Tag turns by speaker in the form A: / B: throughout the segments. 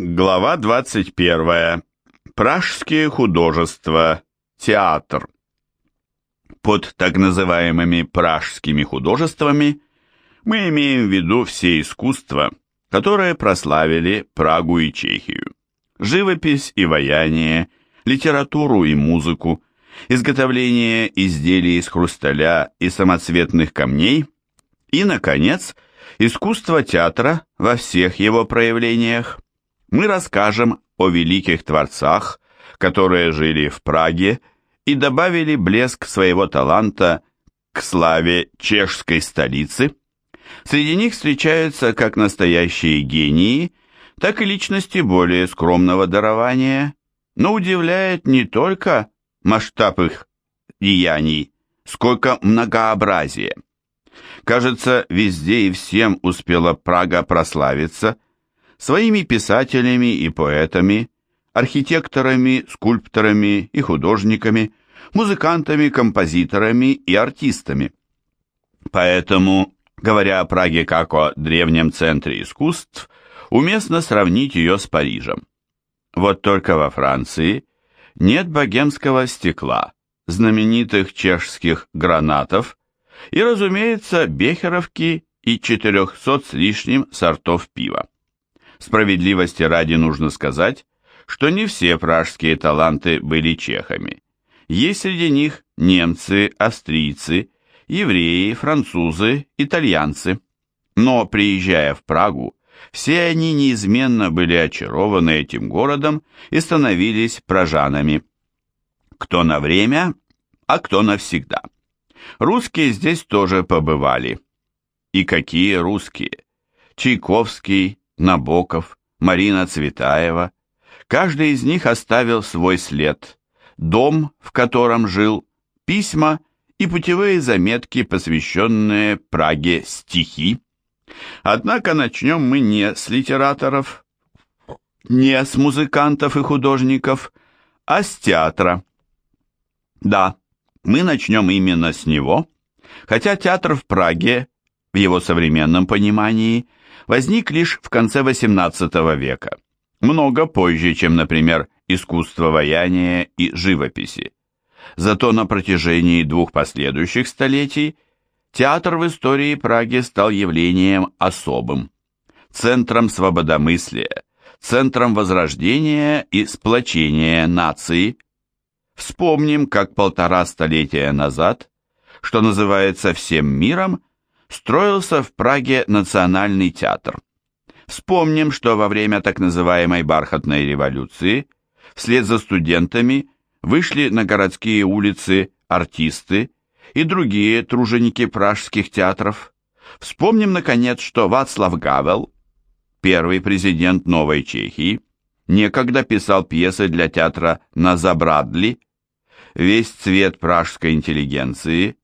A: Глава 21. Пражские художества. Театр. Под так называемыми пражскими художествами мы имеем в виду все искусства, которые прославили Прагу и Чехию. Живопись и ваяние, литературу и музыку, изготовление изделий из хрусталя и самоцветных камней и, наконец, искусство театра во всех его проявлениях мы расскажем о великих творцах, которые жили в Праге и добавили блеск своего таланта к славе чешской столицы. Среди них встречаются как настоящие гении, так и личности более скромного дарования, но удивляет не только масштаб их деяний, сколько многообразие. Кажется, везде и всем успела Прага прославиться – своими писателями и поэтами, архитекторами, скульпторами и художниками, музыкантами, композиторами и артистами. Поэтому, говоря о Праге как о древнем центре искусств, уместно сравнить ее с Парижем. Вот только во Франции нет богемского стекла, знаменитых чешских гранатов и, разумеется, бехеровки и 400 с лишним сортов пива. Справедливости ради нужно сказать, что не все пражские таланты были чехами. Есть среди них немцы, австрийцы, евреи, французы, итальянцы. Но, приезжая в Прагу, все они неизменно были очарованы этим городом и становились пражанами. Кто на время, а кто навсегда. Русские здесь тоже побывали. И какие русские! Чайковский, Набоков, Марина Цветаева. Каждый из них оставил свой след, дом, в котором жил, письма и путевые заметки, посвященные Праге стихи. Однако начнем мы не с литераторов, не с музыкантов и художников, а с театра. Да, мы начнем именно с него, хотя театр в Праге, в его современном понимании, возник лишь в конце XVIII века, много позже, чем, например, искусство ваяния и живописи. Зато на протяжении двух последующих столетий театр в истории Праги стал явлением особым, центром свободомыслия, центром возрождения и сплочения нации. Вспомним, как полтора столетия назад, что называется всем миром, строился в Праге Национальный театр. Вспомним, что во время так называемой «бархатной революции» вслед за студентами вышли на городские улицы артисты и другие труженики пражских театров. Вспомним, наконец, что Вацлав Гавел, первый президент Новой Чехии, некогда писал пьесы для театра на Забрадли. Весь цвет пражской интеллигенции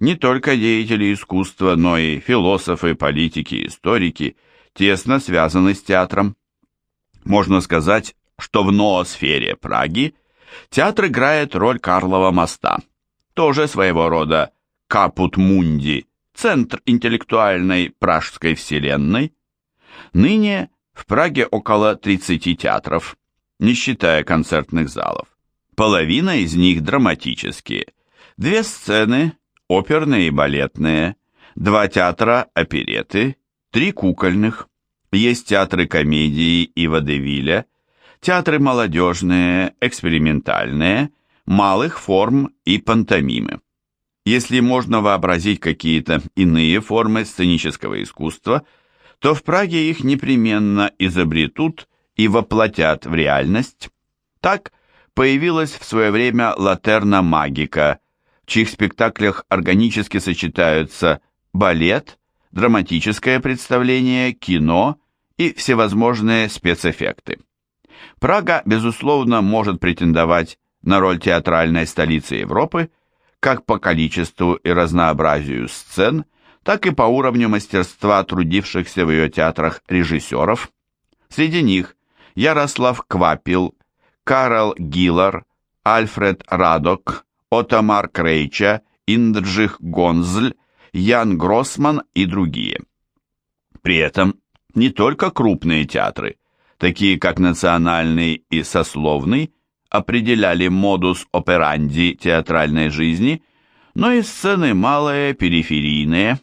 A: не только деятели искусства, но и философы, политики, историки тесно связаны с театром. Можно сказать, что в ноосфере Праги театр играет роль Карлова моста, тоже своего рода капут мунди, центр интеллектуальной пражской вселенной. Ныне в Праге около 30 театров, не считая концертных залов. Половина из них драматические. Две сцены оперные и балетные, два театра опереты, три кукольных, есть театры комедии и водевиля, театры молодежные, экспериментальные, малых форм и пантомимы. Если можно вообразить какие-то иные формы сценического искусства, то в Праге их непременно изобретут и воплотят в реальность. Так появилась в свое время латерна магика – в чьих спектаклях органически сочетаются балет, драматическое представление, кино и всевозможные спецэффекты. Прага, безусловно, может претендовать на роль театральной столицы Европы как по количеству и разнообразию сцен, так и по уровню мастерства трудившихся в ее театрах режиссеров. Среди них Ярослав Квапил, Карл Гиллар, Альфред Радок, Отомар Крейча, Индржих Гонзль, Ян Гроссман и другие. При этом не только крупные театры, такие как национальный и сословный, определяли модус операнди театральной жизни, но и сцены малые, периферийные,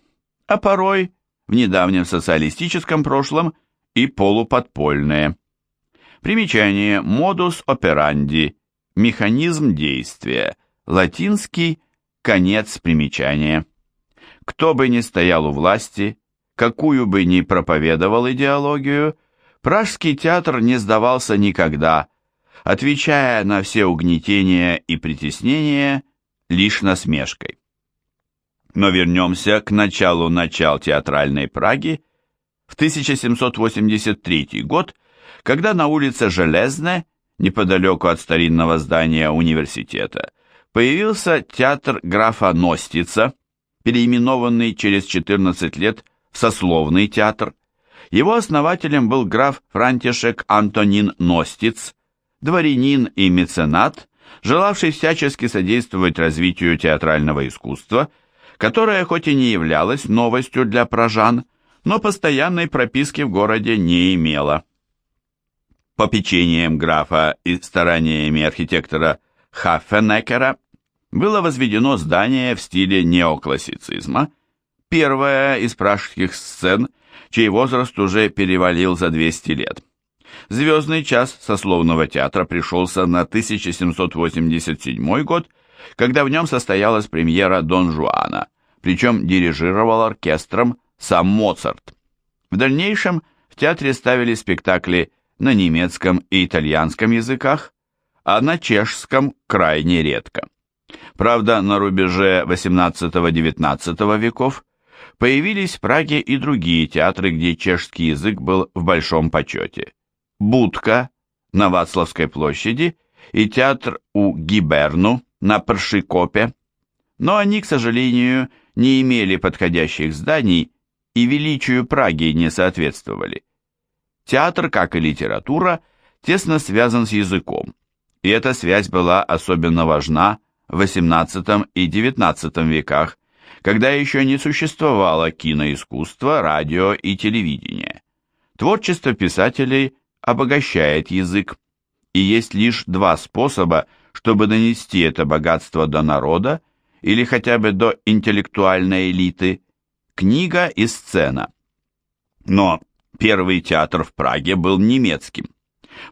A: а порой, в недавнем социалистическом прошлом, и полуподпольные. Примечание «модус операнди» – механизм действия, латинский – конец примечания. Кто бы ни стоял у власти, какую бы ни проповедовал идеологию, Пражский театр не сдавался никогда, отвечая на все угнетения и притеснения лишь насмешкой. Но вернемся к началу начал театральной Праги в 1783 год, когда на улице Железне, неподалеку от старинного здания университета, появился театр графа Ностица, переименованный через 14 лет в Сословный театр. Его основателем был граф Франтишек Антонин Ностиц, дворянин и меценат, желавший всячески содействовать развитию театрального искусства, которое хоть и не являлось новостью для прожан, но постоянной прописки в городе не имело. Попечением графа и стараниями архитектора Хаффенекера было возведено здание в стиле неоклассицизма, первое из пражских сцен, чей возраст уже перевалил за 200 лет. Звездный час сословного театра пришелся на 1787 год, когда в нем состоялась премьера Дон Жуана, причем дирижировал оркестром сам Моцарт. В дальнейшем в театре ставили спектакли на немецком и итальянском языках, а на чешском крайне редко. Правда, на рубеже XVIII-XIX веков появились в Праге и другие театры, где чешский язык был в большом почете. Будка на Вацлавской площади и театр у Гиберну на Паршикопе, но они, к сожалению, не имели подходящих зданий и величию Праги не соответствовали. Театр, как и литература, тесно связан с языком, и эта связь была особенно важна XVIII и XIX веках, когда еще не существовало киноискусства, радио и телевидения. Творчество писателей обогащает язык, и есть лишь два способа, чтобы донести это богатство до народа или хотя бы до интеллектуальной элиты – книга и сцена. Но первый театр в Праге был немецким.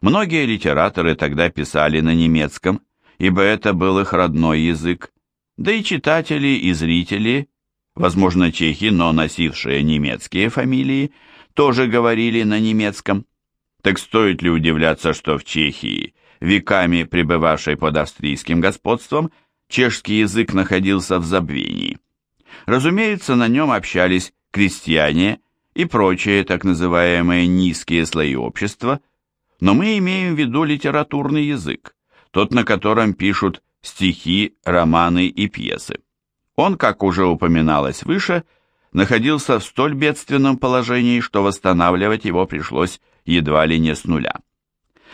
A: Многие литераторы тогда писали на немецком, ибо это был их родной язык, да и читатели и зрители, возможно, чехи, но носившие немецкие фамилии, тоже говорили на немецком. Так стоит ли удивляться, что в Чехии, веками пребывавшей под австрийским господством, чешский язык находился в забвении? Разумеется, на нем общались крестьяне и прочие так называемые низкие слои общества, но мы имеем в виду литературный язык, тот, на котором пишут стихи, романы и пьесы. Он, как уже упоминалось выше, находился в столь бедственном положении, что восстанавливать его пришлось едва ли не с нуля.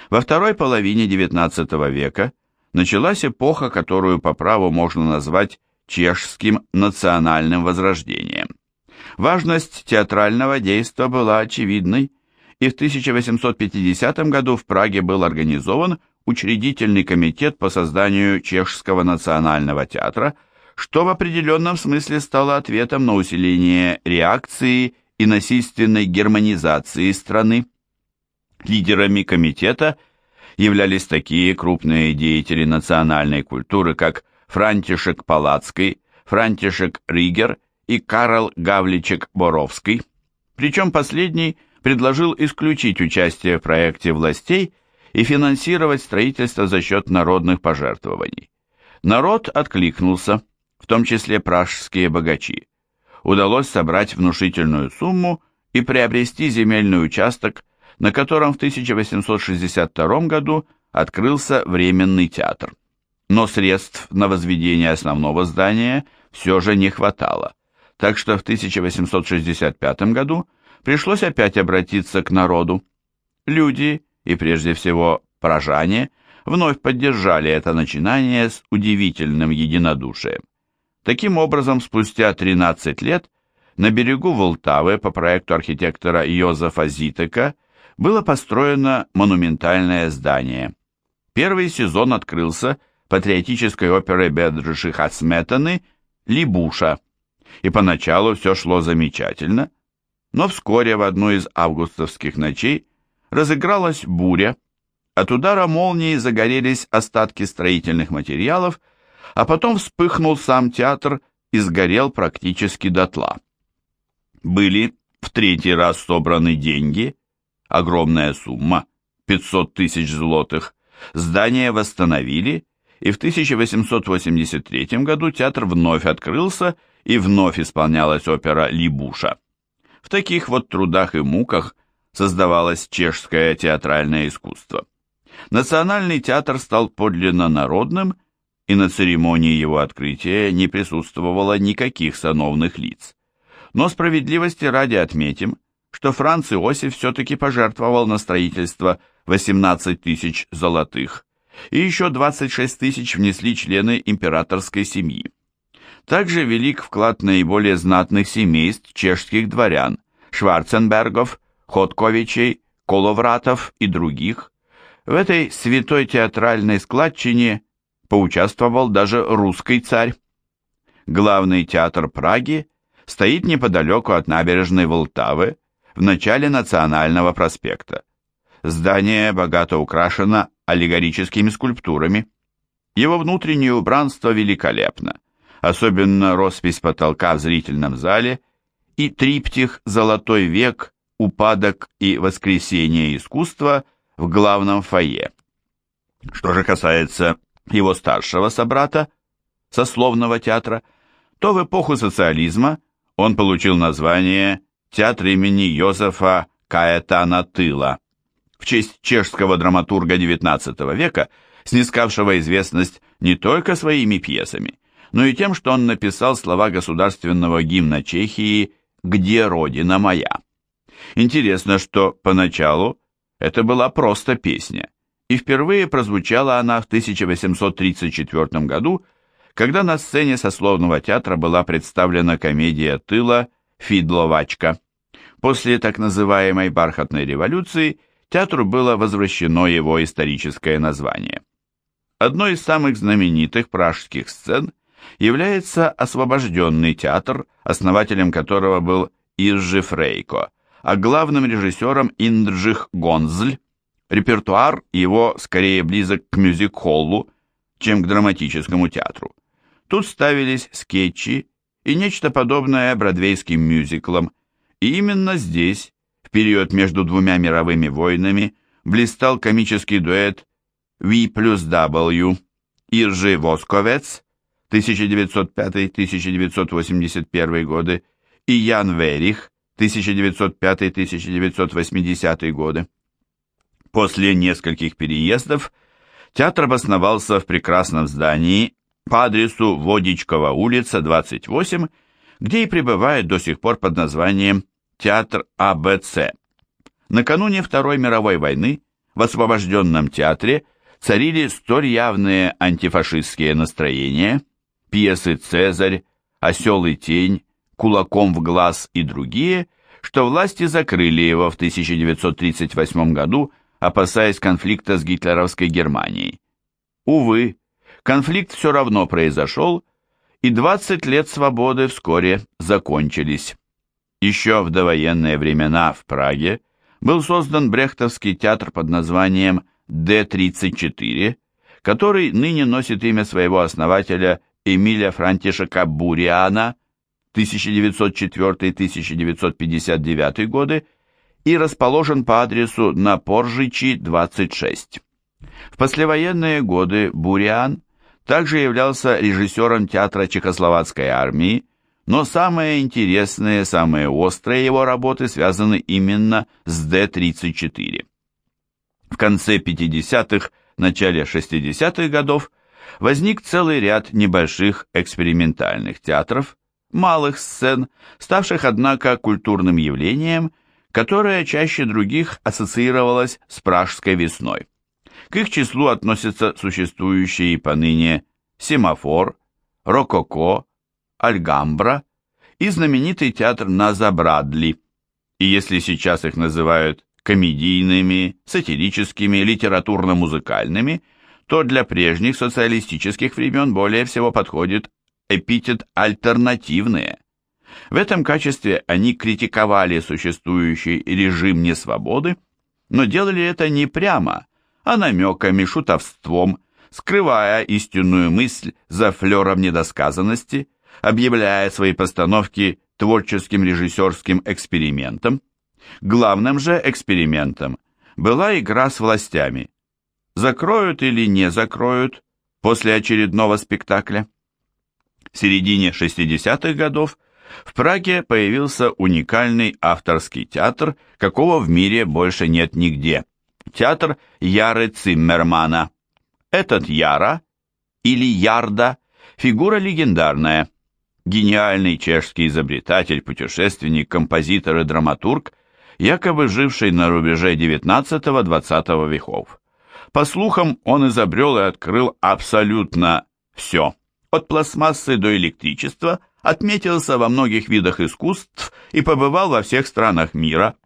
A: Во второй половине XIX века началась эпоха, которую по праву можно назвать чешским национальным возрождением. Важность театрального действа была очевидной, и в 1850 году в Праге был организован учредительный комитет по созданию Чешского национального театра, что в определенном смысле стало ответом на усиление реакции и насильственной германизации страны. Лидерами комитета являлись такие крупные деятели национальной культуры, как Франтишек Палацкий, Франтишек Ригер и Карл Гавличек-Боровский, причем последний предложил исключить участие в проекте властей и финансировать строительство за счет народных пожертвований. Народ откликнулся, в том числе пражские богачи. Удалось собрать внушительную сумму и приобрести земельный участок, на котором в 1862 году открылся временный театр. Но средств на возведение основного здания все же не хватало, так что в 1865 году пришлось опять обратиться к народу. Люди, и прежде всего прожане, вновь поддержали это начинание с удивительным единодушием. Таким образом, спустя 13 лет на берегу Волтавы по проекту архитектора Йозефа Зитека было построено монументальное здание. Первый сезон открылся патриотической оперой Бедрыши Хасметаны «Либуша», и поначалу все шло замечательно, но вскоре в одну из августовских ночей разыгралась буря, от удара молнии загорелись остатки строительных материалов, а потом вспыхнул сам театр и сгорел практически дотла. Были в третий раз собраны деньги, огромная сумма, 500 тысяч злотых, здание восстановили, и в 1883 году театр вновь открылся и вновь исполнялась опера «Либуша». В таких вот трудах и муках создавалось чешское театральное искусство. Национальный театр стал подлинно народным, и на церемонии его открытия не присутствовало никаких сановных лиц. Но справедливости ради отметим, что Франц Иосиф все-таки пожертвовал на строительство 18 тысяч золотых, и еще 26 тысяч внесли члены императорской семьи. Также велик вклад наиболее знатных семейств чешских дворян, Шварценбергов, Ходковичей, Коловратов и других. В этой святой театральной складчине поучаствовал даже русский царь. Главный театр Праги стоит неподалеку от набережной Волтавы, в начале Национального проспекта. Здание богато украшено аллегорическими скульптурами. Его внутреннее убранство великолепно, особенно роспись потолка в зрительном зале и триптих «Золотой век», «Упадок» и «Воскресение искусства» в главном фойе. Что же касается его старшего собрата, сословного театра, то в эпоху социализма он получил название «Театр имени Йозефа Каэтана Тыла» в честь чешского драматурга XIX века, снискавшего известность не только своими пьесами, но и тем, что он написал слова государственного гимна Чехии «Где Родина моя?». Интересно, что поначалу это была просто песня, и впервые прозвучала она в 1834 году когда на сцене сословного театра была представлена комедия тыла «Фидловачка». После так называемой «бархатной революции» театру было возвращено его историческое название. Одной из самых знаменитых пражских сцен является освобожденный театр, основателем которого был Иржи Фрейко, а главным режиссером Индржих Гонзль. Репертуар его скорее близок к мюзик-холлу, чем к драматическому театру. Тут ставились скетчи и нечто подобное бродвейским мюзиклам, и именно здесь, в период между двумя мировыми войнами, блистал комический дуэт V плюс W Иржи Восковец 1905-1981 годы и Ян Верих 1905-1980 годы. После нескольких переездов театр обосновался в прекрасном здании по адресу Водичкова улица, 28, где и пребывает до сих пор под названием Театр АБЦ. Накануне Второй мировой войны в освобожденном театре царили столь явные антифашистские настроения, пьесы «Цезарь», «Осел и тень», «Кулаком в глаз» и другие, что власти закрыли его в 1938 году, опасаясь конфликта с гитлеровской Германией. Увы, конфликт все равно произошел, и 20 лет свободы вскоре закончились. Еще в довоенные времена в Праге был создан Брехтовский театр под названием Д-34, который ныне носит имя своего основателя Эмиля Франтишека Буриана 1904-1959 годы и расположен по адресу на Поржичи, 26. В послевоенные годы Буриан также являлся режиссером театра Чехословацкой армии, но самые интересные, самые острые его работы связаны именно с Д-34. В конце 50-х, начале 60-х годов возник целый ряд небольших экспериментальных театров, малых сцен, ставших, однако, культурным явлением, которое чаще других ассоциировалось с Пражской весной. К их числу относятся существующие поныне «Семафор», «Рококо», «Альгамбра» и знаменитый театр Наза Брадли. И если сейчас их называют комедийными, сатирическими, литературно-музыкальными, то для прежних социалистических времен более всего подходит эпитет «альтернативные». В этом качестве они критиковали существующий режим несвободы, но делали это не прямо, а намеками, шутовством, скрывая истинную мысль за флером недосказанности, объявляя свои постановки творческим режиссерским экспериментом. Главным же экспериментом была игра с властями. Закроют или не закроют после очередного спектакля. В середине 60-х годов в Праге появился уникальный авторский театр, какого в мире больше нет нигде. Театр Яры Циммермана. Этот Яра, или Ярда, фигура легендарная. Гениальный чешский изобретатель, путешественник, композитор и драматург, якобы живший на рубеже XIX-XX веков. По слухам, он изобрел и открыл абсолютно все, от пластмассы до электричества, отметился во многих видах искусств и побывал во всех странах мира,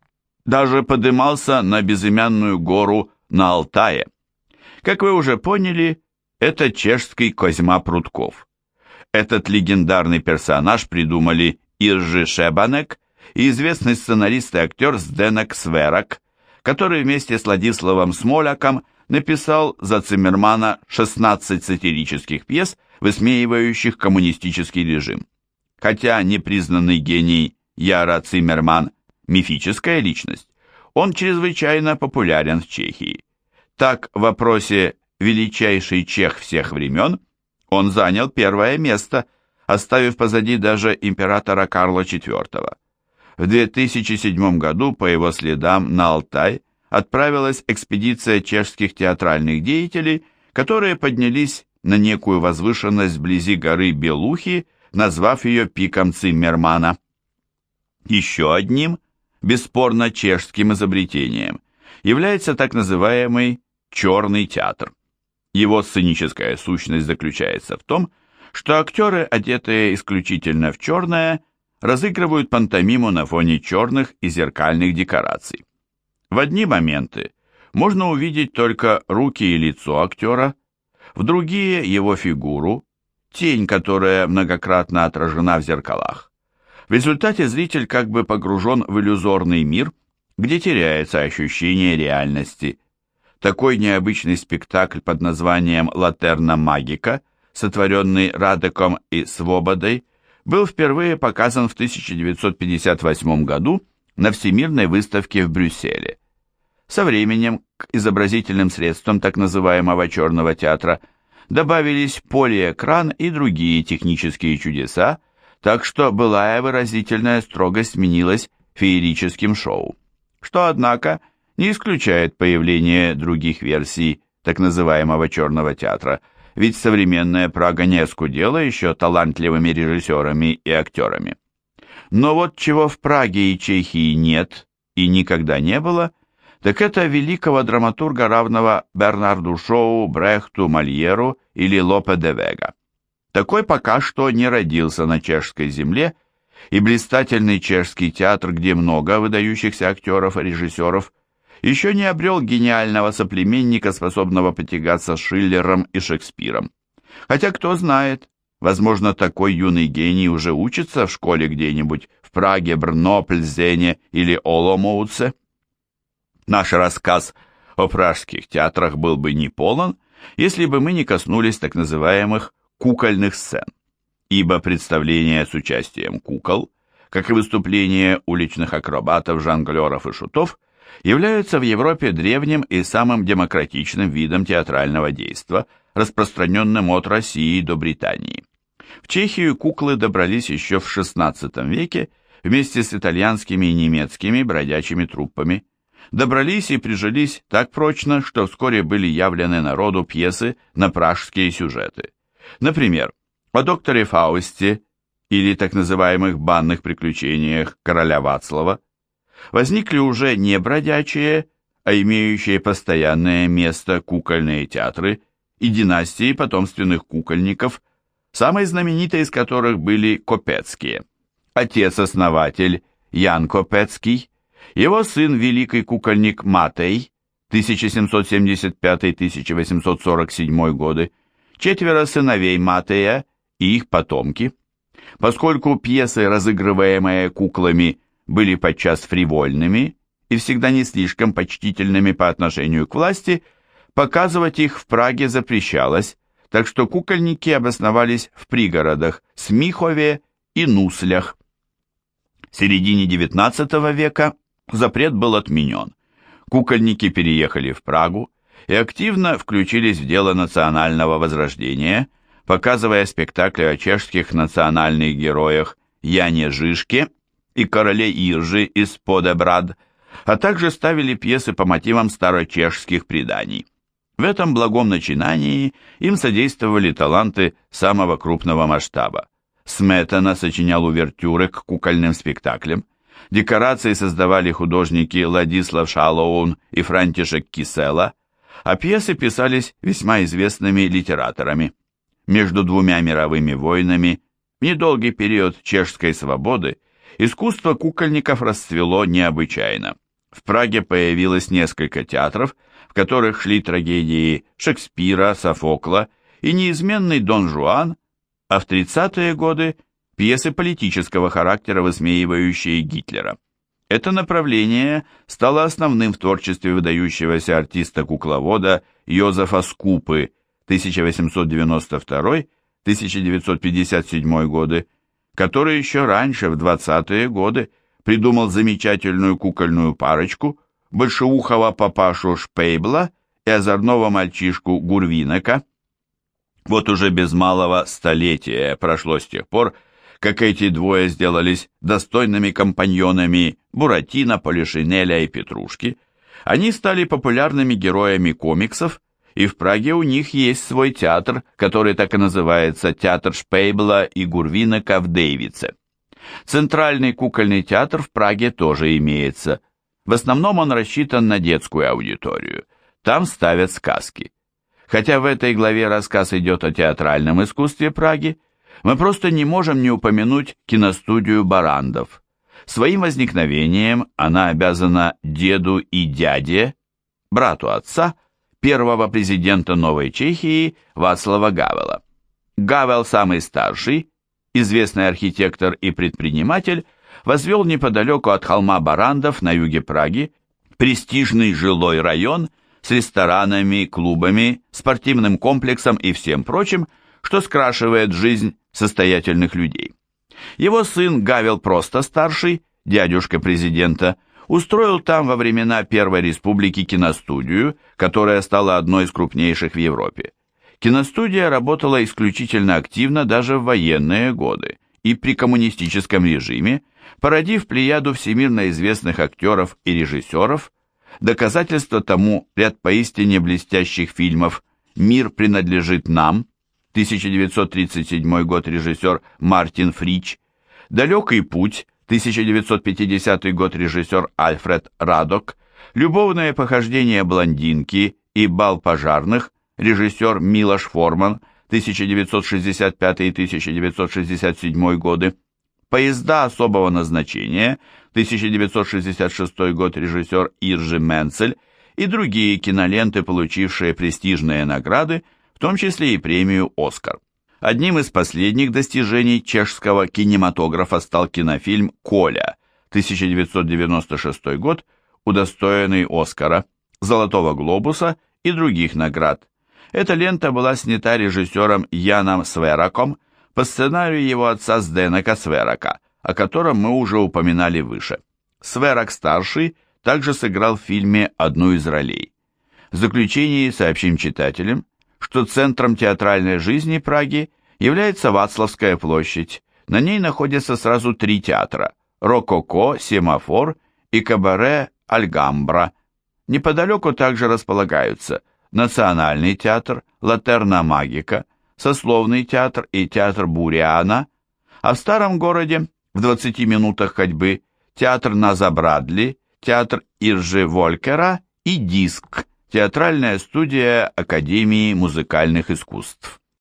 A: даже подымался на безымянную гору на Алтае. Как вы уже поняли, это чешский Козьма Прутков. Этот легендарный персонаж придумали Иржи Шебанек и известный сценарист и актер Сденек Сверак, который вместе с Владиславом Смоляком написал за Циммермана 16 сатирических пьес, высмеивающих коммунистический режим. Хотя непризнанный гений Яра Циммерман – мифическая личность, он чрезвычайно популярен в Чехии. Так, в вопросе «величайший чех всех времен» он занял первое место, оставив позади даже императора Карла IV. В 2007 году по его следам на Алтай отправилась экспедиция чешских театральных деятелей, которые поднялись на некую возвышенность вблизи горы Белухи, назвав ее пиком Циммермана. Еще одним, бесспорно чешским изобретением, является так называемый «черный театр». Его сценическая сущность заключается в том, что актеры, одетые исключительно в черное, разыгрывают пантомиму на фоне черных и зеркальных декораций. В одни моменты можно увидеть только руки и лицо актера, в другие – его фигуру, тень, которая многократно отражена в зеркалах. В результате зритель как бы погружен в иллюзорный мир, где теряется ощущение реальности. Такой необычный спектакль под названием «Латерна магика», сотворенный Радеком и Свободой, был впервые показан в 1958 году на Всемирной выставке в Брюсселе. Со временем изобразительным средствам так называемого черного театра добавились полиэкран и другие технические чудеса, так что былая выразительная строгость сменилась феерическим шоу, что, однако, не исключает появление других версий так называемого черного театра – ведь современная Прага не оскудела еще талантливыми режиссерами и актерами. Но вот чего в Праге и Чехии нет и никогда не было, так это великого драматурга, равного Бернарду Шоу, Брехту, Мольеру или Лопе де Вега. Такой пока что не родился на чешской земле, и блистательный чешский театр, где много выдающихся актеров и режиссеров – еще не обрел гениального соплеменника, способного потягаться с Шиллером и Шекспиром. Хотя, кто знает, возможно, такой юный гений уже учится в школе где-нибудь в Праге, Брно, Пльзене или Оломоуце. Наш рассказ о пражских театрах был бы не полон, если бы мы не коснулись так называемых кукольных сцен, ибо представления с участием кукол, как и выступления уличных акробатов, жонглеров и шутов – являются в Европе древним и самым демократичным видом театрального действа, распространенным от России до Британии. В Чехию куклы добрались еще в XVI веке вместе с итальянскими и немецкими бродячими труппами. Добрались и прижились так прочно, что вскоре были явлены народу пьесы на пражские сюжеты. Например, о докторе Фаусте или так называемых банных приключениях короля Вацлава, возникли уже не бродячие, а имеющие постоянное место кукольные театры и династии потомственных кукольников, самой знаменитой из которых были Копецкие. Отец-основатель Ян Копецкий Его сын, великий кукольник Матей, 1775-1847 годы, четверо сыновей Матея и их потомки. Поскольку пьесы, разыгрываемые куклами, были подчас фривольными и всегда не слишком почтительными по отношению к власти, показывать их в Праге запрещалось, так что кукольники обосновались в пригородах Смихове и Нуслях. В середине XIX века запрет был отменен. Кукольники переехали в Прагу и активно включились в дело национального возрождения, показывая спектакли о чешских национальных героях Яне Жишке и короле Иржи из Подебрад, а также ставили пьесы по мотивам старочешских преданий. В этом благом начинании им содействовали таланты самого крупного масштаба. Сметана сочинял увертюры к кукольным спектаклям, декорации создавали художники Ладислав Шалоун и Франтишек Кисела, а пьесы писались весьма известными литераторами. Между двумя мировыми войнами, в недолгий период чешской свободы, искусство кукольников расцвело необычайно. В Праге появилось несколько театров, в которых шли трагедии Шекспира, Софокла и неизменный Дон Жуан, а в 30-е годы пьесы политического характера, высмеивающие Гитлера. Это направление стало основным в творчестве выдающегося артиста-кукловода Йозефа Скупы 1892-1957 годы, который еще раньше, в 20-е годы, придумал замечательную кукольную парочку большеухого папашу Шпейбла и озорного мальчишку Гурвинека. Вот уже без малого столетия прошло с тех пор, как эти двое сделались достойными компаньонами Буратино, Полишинеля и Петрушки. Они стали популярными героями комиксов, и в Праге у них есть свой театр, который так и называется «Театр Шпейбла и Гурвинека в Дейвице». Центральный кукольный театр в Праге тоже имеется. В основном он рассчитан на детскую аудиторию. Там ставят сказки. Хотя в этой главе рассказ идет о театральном искусстве Праги, мы просто не можем не упомянуть киностудию Барандов. Своим возникновением она обязана деду и дяде, брату отца, первого президента Новой Чехии Вацлава Гавела. Гавел самый старший, известный архитектор и предприниматель, возвел неподалеку от холма Барандов на юге Праги престижный жилой район с ресторанами, клубами, спортивным комплексом и всем прочим, что скрашивает жизнь состоятельных людей. Его сын Гавел просто старший, дядюшка президента, устроил там во времена Первой Республики киностудию, которая стала одной из крупнейших в Европе. Киностудия работала исключительно активно даже в военные годы и при коммунистическом режиме, породив плеяду всемирно известных актеров и режиссеров, доказательство тому ряд поистине блестящих фильмов «Мир принадлежит нам», 1937 год режиссер Мартин Фрич, «Далекий путь», 1950 год режиссер Альфред Радок, «Любовное похождение блондинки» и «Бал пожарных», режиссер Милош Форман, 1965-1967 годы, «Поезда особого назначения», 1966 год режиссер Иржи Менцель и другие киноленты, получившие престижные награды, в том числе и премию «Оскар». Одним из последних достижений чешского кинематографа стал кинофильм «Коля», 1996 год, удостоенный Оскара, Золотого глобуса и других наград, эта лента была снята режиссером Яном Свераком по сценарию его отца Сденека Сверака, о котором мы уже упоминали выше. Сверак-старший также сыграл в фильме одну из ролей. В заключении сообщим читателям, что центром театральной жизни Праги является Вацлавская площадь. На ней находятся сразу три театра – Рококо, Семафор и Кабаре Альгамбра. Неподалеку также располагаются – Национальный театр, Латерна Магика, Сословный театр и театр Буриана, а в старом городе, в 20 минутах ходьбы, театр Наза Брадли, театр Иржи Волькера и Диск, театральная студия Академии музыкальных искусств.